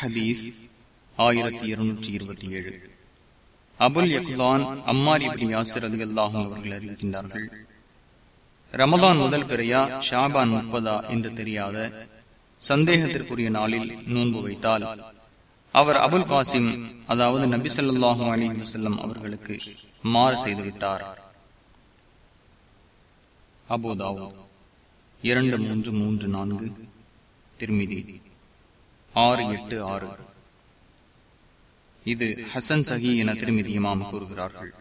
ஹதீஸ் ஆயிரத்தி இருநூற்றி இருபத்தி ஏழு. அபுல் யக்லான் அம்மாரி யாசிர் அலி அல்லாஹும் அவர்கள் அறிவிக்கின்றார்கள். ரமதான் முதல் பிறையா ஷாபான் முப்பதா என்று தெரியாத சந்தேகத்திற்குரிய நாளில் நோன்பு வைத்தால் அவர் அபுல் காசிம் அதாவது நபி சொல்லாஹு அலி வசல்லம் அவர்களுக்கு மாறு செய்துவிட்டார் அபோதாவோ இரண்டு மூன்று மூன்று நான்கு திருமிதி. ஆறு எட்டு ஆறு. இது ஹசன் சஹி என திருமதி இமாம் கூறுகிறார்கள்.